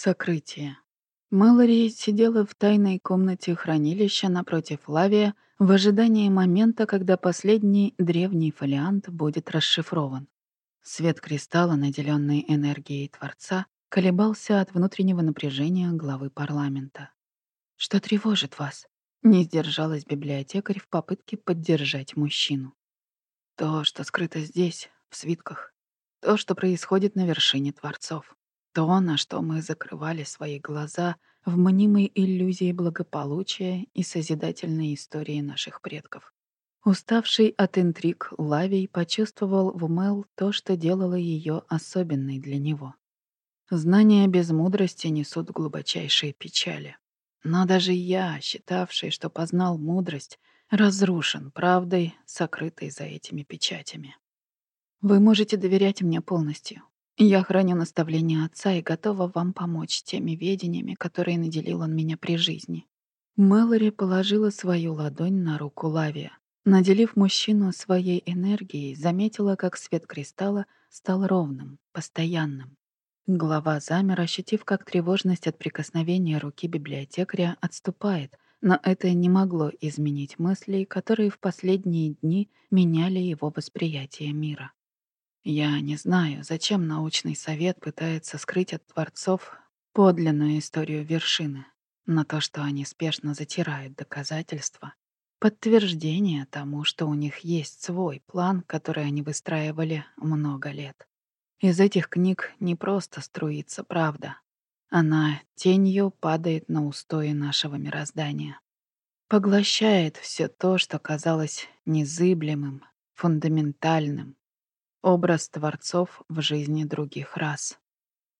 Сокрытие. Мэлори сидела в тайной комнате хранилища напротив Лавия в ожидании момента, когда последний древний фолиант будет расшифрован. Свет кристалла, наделенный энергией Творца, колебался от внутреннего напряжения главы парламента. «Что тревожит вас?» — не сдержалась библиотекарь в попытке поддержать мужчину. «То, что скрыто здесь, в свитках. То, что происходит на вершине Творцов. То, на что мы закрывали свои глаза в мнимой иллюзии благополучия и созидательной истории наших предков. Уставший от интриг Лавий почувствовал в Мел то, что делало ее особенной для него. Знания без мудрости несут глубочайшие печали. Но даже я, считавший, что познал мудрость, разрушен правдой, сокрытой за этими печатями. Вы можете доверять мне полностью. Я храню наставления отца и готова вам помочь теми ведениями, которые наделил он меня при жизни. Мэлори положила свою ладонь на руку Лавия. Наделив мужчину своей энергией, заметила, как свет кристалла стал ровным, постоянным. Глава замер, ощутив, как тревожность от прикосновения руки библиотекаря отступает, но это не могло изменить мыслей, которые в последние дни меняли его восприятие мира. Я не знаю, зачем научный совет пытается скрыть от творцов подлинную историю вершины, но то, что они спешно затирают доказательства, подтверждение тому, что у них есть свой план, который они выстраивали много лет. Из этих книг не просто струится правда. Она тенью падает на устои нашего мироздания. Поглощает все то, что казалось незыблемым, фундаментальным, образ творцов в жизни других рас.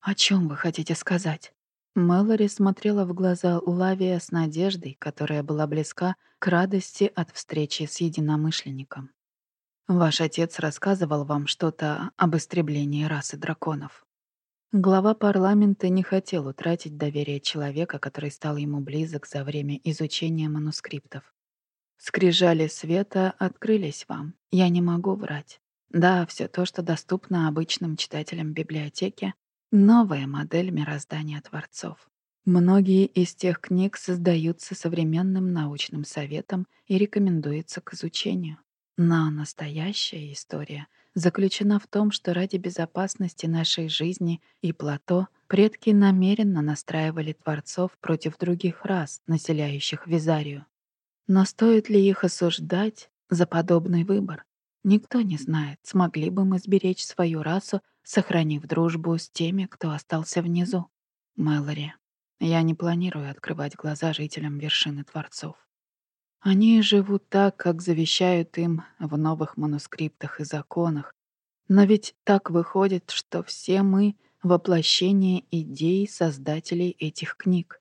«О чем вы хотите сказать?» Мэлори смотрела в глаза Лавия с надеждой, которая была близка к радости от встречи с единомышленником. «Ваш отец рассказывал вам что-то об истреблении расы драконов». Глава парламента не хотел утратить доверие человека, который стал ему близок за время изучения манускриптов. «Скрижали света открылись вам. Я не могу врать. Да, все то, что доступно обычным читателям библиотеки, новая модель мироздания творцов. Многие из тех книг создаются современным научным советом и рекомендуются к изучению. Но настоящая история заключена в том, что ради безопасности нашей жизни и плато предки намеренно настраивали творцов против других рас, населяющих Визарию. Но стоит ли их осуждать за подобный выбор? Никто не знает, смогли бы мы сберечь свою расу, сохранив дружбу с теми, кто остался внизу. Мэлори, я не планирую открывать глаза жителям вершины Творцов. Они живут так, как завещают им в новых манускриптах и законах. Но ведь так выходит, что все мы — воплощение идей создателей этих книг,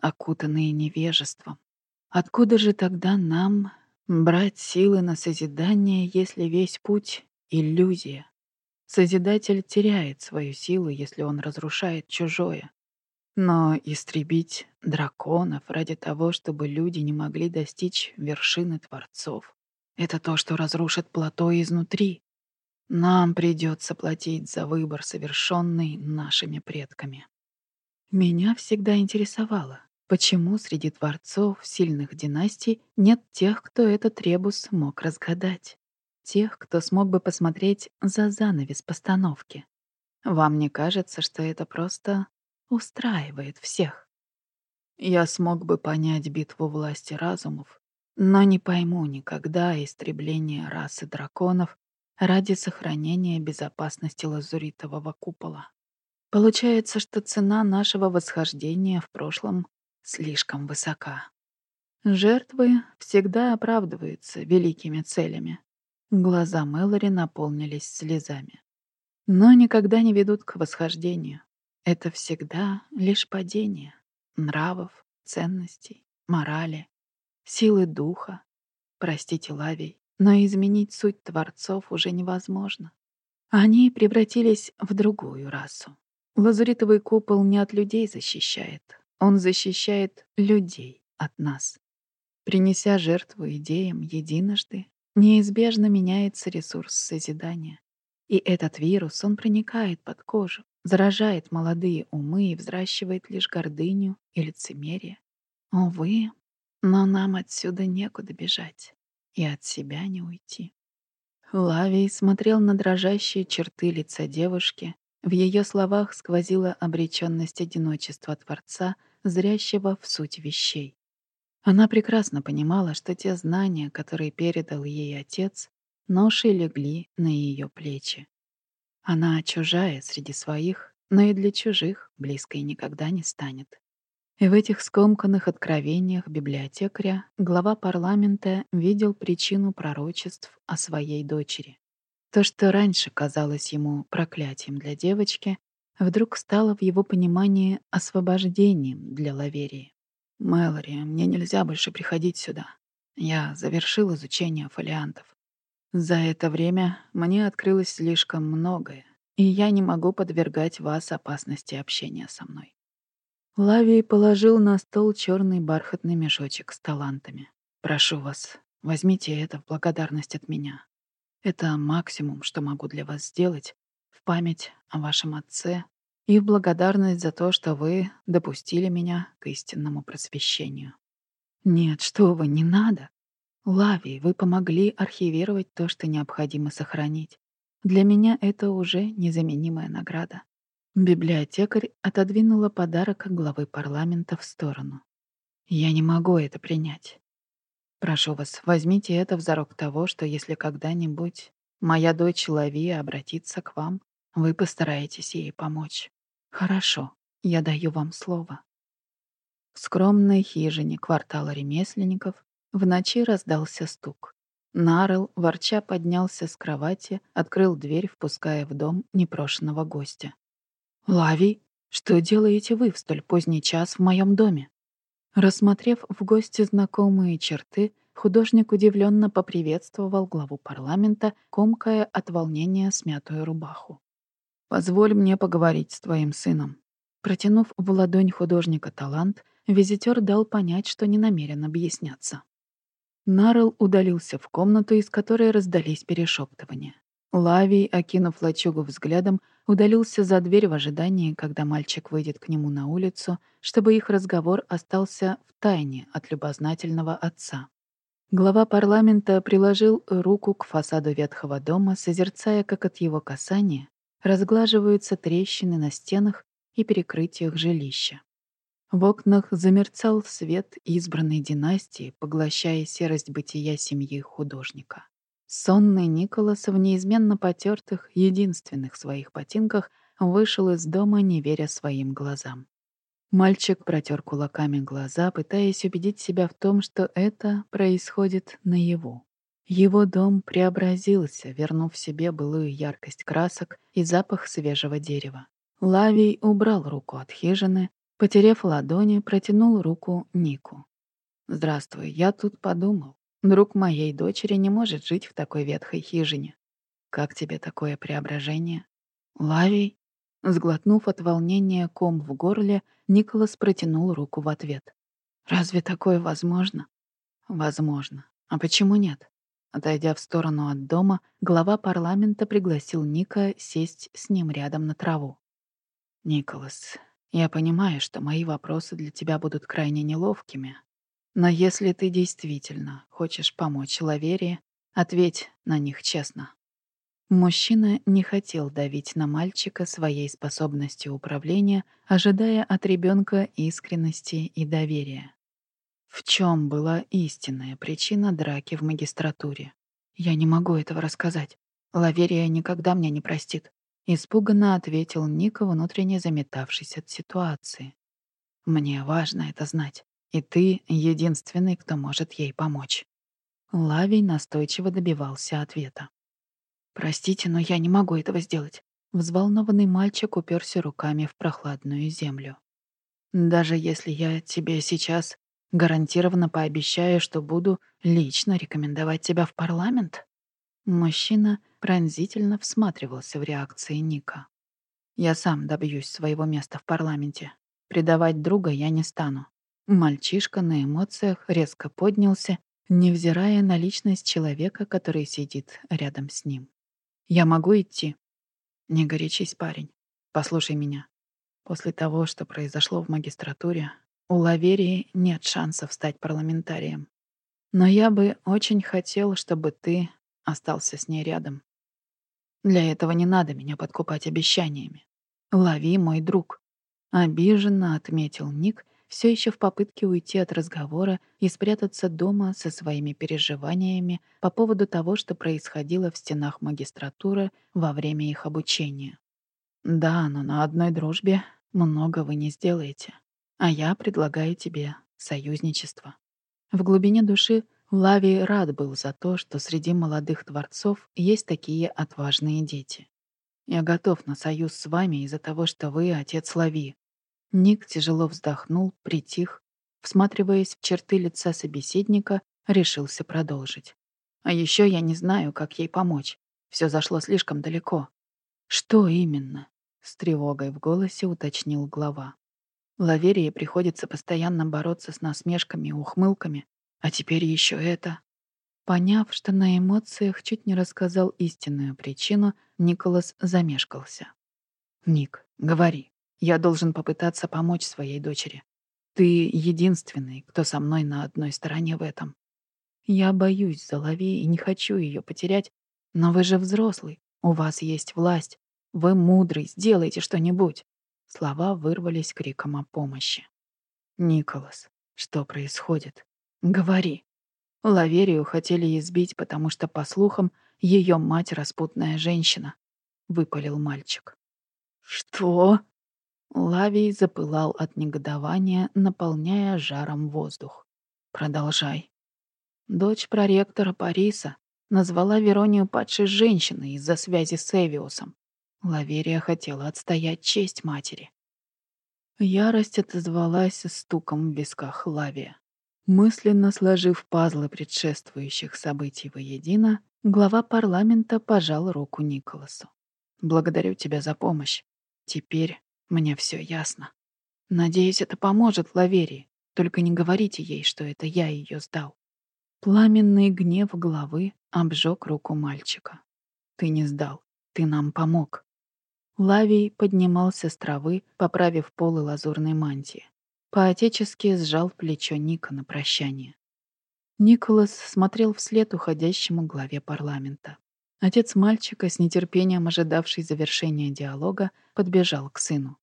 окутанные невежеством. Откуда же тогда нам Брать силы на созидание, если весь путь — иллюзия. Созидатель теряет свою силу, если он разрушает чужое. Но истребить драконов ради того, чтобы люди не могли достичь вершины Творцов — это то, что разрушит плато изнутри. Нам придется платить за выбор, совершенный нашими предками. Меня всегда интересовало, Почему среди творцов сильных династий нет тех, кто этот ребус мог разгадать? Тех, кто смог бы посмотреть за занавес постановки? Вам не кажется, что это просто устраивает всех? Я смог бы понять битву власти разумов, но не пойму никогда истребление расы драконов ради сохранения безопасности лазуритового купола. Получается, что цена нашего восхождения в прошлом слишком высока. Жертвы всегда оправдываются великими целями. Глаза Мэлори наполнились слезами. Но никогда не ведут к восхождению. Это всегда лишь падение нравов, ценностей, морали, силы духа. Простите, Лавий, но изменить суть творцов уже невозможно. Они превратились в другую расу. Лазуритовый купол не от людей защищает, он защищает людей от нас. Принеся жертву идеям единожды, неизбежно меняется ресурс созидания. И этот вирус, он проникает под кожу, заражает молодые умы и взращивает лишь гордыню и лицемерие. Увы, но нам отсюда некуда бежать и от себя не уйти. Лавий смотрел на дрожащие черты лица девушки. В ее словах сквозила обреченность одиночества Творца, зрящего в суть вещей. Она прекрасно понимала, что те знания, которые передал ей отец, ношей легли на ее плечи. Она чужая среди своих, но и для чужих близкой никогда не станет. И в этих скомканных откровениях библиотекаря глава парламента видел причину пророчеств о своей дочери. То, что раньше казалось ему проклятием для девочки, вдруг стало в его понимании освобождением для Лаверии. «Мэлори, мне нельзя больше приходить сюда. Я завершил изучение фолиантов. За это время мне открылось слишком многое, и я не могу подвергать вас опасности общения со мной». Лавий положил на стол черный бархатный мешочек с талантами. «Прошу вас, возьмите это в благодарность от меня. Это максимум, что могу для вас сделать в память о вашем отце и в благодарность за то, что вы допустили меня к истинному просвещению. Нет, что вы, не надо. Лави, вы помогли архивировать то, что необходимо сохранить. Для меня это уже незаменимая награда. Библиотекарь отодвинула подарок главы парламента в сторону. Я не могу это принять. Прошу вас, возьмите это в зарок того, что если когда-нибудь моя дочь Лавия обратится к вам, вы постараетесь ей помочь. Хорошо, я даю вам слово. В скромной хижине квартала ремесленников в ночи раздался стук. Нарл, ворча, поднялся с кровати, открыл дверь, впуская в дом непрошенного гостя. «Лави, что делаете вы в столь поздний час в моем доме?» Рассмотрев в гости знакомые черты, художник удивленно поприветствовал главу парламента, комкая от волнения смятую рубаху. «Позволь мне поговорить с твоим сыном». Протянув в ладонь художника талант, визитер дал понять, что не намерен объясняться. Нарл удалился в комнату, из которой раздались перешептывания. Лавий, окинув лачугу взглядом, удалился за дверь в ожидании, когда мальчик выйдет к нему на улицу, чтобы их разговор остался в тайне от любознательного отца. Глава парламента приложил руку к фасаду ветхого дома, созерцая, как от его касания разглаживаются трещины на стенах и перекрытиях жилища. В окнах замерцал свет избранной династии, поглощая серость бытия семьи художника. Сонный Николас в неизменно потертых, единственных своих ботинках вышел из дома, не веря своим глазам. Мальчик протер кулаками глаза, пытаясь убедить себя в том, что это происходит наяву. Его дом преобразился, вернув себе былую яркость красок и запах свежего дерева. Лавий убрал руку от хижины, потерев ладони, протянул руку Нику. «Здравствуй, я тут подумал. Друг моей дочери не может жить в такой ветхой хижине. Как тебе такое преображение?» «Лавий?» Сглотнув от волнения ком в горле, Николас протянул руку в ответ. «Разве такое возможно?» «Возможно. А почему нет?» Отойдя в сторону от дома, глава парламента пригласил Ника сесть с ним рядом на траву. «Николас, я понимаю, что мои вопросы для тебя будут крайне неловкими, но если ты действительно хочешь помочь Лаверии, ответь на них честно». Мужчина не хотел давить на мальчика своей способностью управления, ожидая от ребенка искренности и доверия. В чем была истинная причина драки в магистратуре? Я не могу этого рассказать. Лаверия никогда меня не простит. Испуганно ответил Ника, внутренне заметавшись от ситуации. Мне важно это знать, и ты единственный, кто может ей помочь. Лавий настойчиво добивался ответа. «Простите, но я не могу этого сделать». Взволнованный мальчик уперся руками в прохладную землю. «Даже если я тебе сейчас Гарантированно пообещаю, что буду лично рекомендовать тебя в парламент». Мужчина пронзительно всматривался в реакции Ника. «Я сам добьюсь своего места в парламенте. Предавать друга я не стану». Мальчишка на эмоциях резко поднялся, невзирая на личность человека, который сидит рядом с ним. «Я могу идти?» «Не горячись, парень. послушай меня. После того, что произошло в магистратуре, у Лаверии нет шансов стать парламентарием. Но я бы очень хотел, чтобы ты остался с ней рядом. Для этого не надо меня подкупать обещаниями. Лови, мой друг. Обиженно отметил Ник, все еще в попытке уйти от разговора и спрятаться дома со своими переживаниями по поводу того, что происходило в стенах магистратуры во время их обучения. Да, но на одной дружбе много вы не сделаете. А я предлагаю тебе союзничество. В глубине души Лави рад был за то, что среди молодых творцов есть такие отважные дети. Я готов на союз с вами из-за того, что вы отец Лави, Ник тяжело вздохнул, притих, всматриваясь в черты лица собеседника, решился продолжить. А еще я не знаю, как ей помочь. Все зашло слишком далеко. Что именно? С тревогой в голосе уточнил глава. Лаверии приходится постоянно бороться с насмешками и ухмылками, а теперь еще это. Поняв, что на эмоциях чуть не рассказал истинную причину, Николас замешкался. «Ник, говори, я должен попытаться помочь своей дочери. Ты единственный, кто со мной на одной стороне в этом. Я боюсь Лави и не хочу ее потерять, но вы же взрослый, у вас есть власть. Вы мудрый, сделайте что-нибудь. Слова вырвались криком о помощи. Николас, что происходит? Говори. Лаверию хотели избить, потому что, по слухам, ее мать распутная женщина, выпалил мальчик. Что? Лавий запылал от негодования, наполняя жаром воздух. «Продолжай». Дочь проректора Париса назвала Веронию падшей женщиной из-за связи с Эвиусом. Лаверия хотела отстоять честь матери. Ярость отозвалась стуком в висках Лавия. Мысленно сложив пазлы предшествующих событий воедино, глава парламента пожал руку Николасу. «Благодарю тебя за помощь. Теперь мне все ясно. Надеюсь, это поможет Лаверии. Только не говорите ей, что это я ее сдал. Пламенный гнев головы обжег руку мальчика. Ты не сдал. Ты нам помог. Лавий поднимался с травы, поправив полы лазурной мантии. Поотечески сжал плечо Ника на прощание. Николас смотрел вслед уходящему главе парламента. Отец мальчика, с нетерпением ожидавший завершения диалога, подбежал к сыну.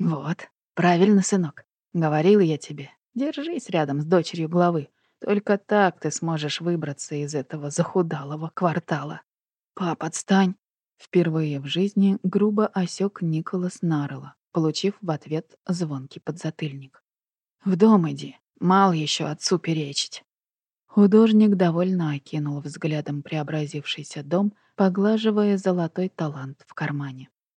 «Вот, правильно, сынок. Говорил я тебе, держись рядом с дочерью главы. Только так ты сможешь выбраться из этого захудалого квартала. Пап, отстань!» Впервые в жизни грубо осек Николас Наррелла, получив в ответ звонкий подзатыльник. «В дом иди, мал еще отцу перечить». Художник довольно окинул взглядом преобразившийся дом, поглаживая золотой талант в кармане.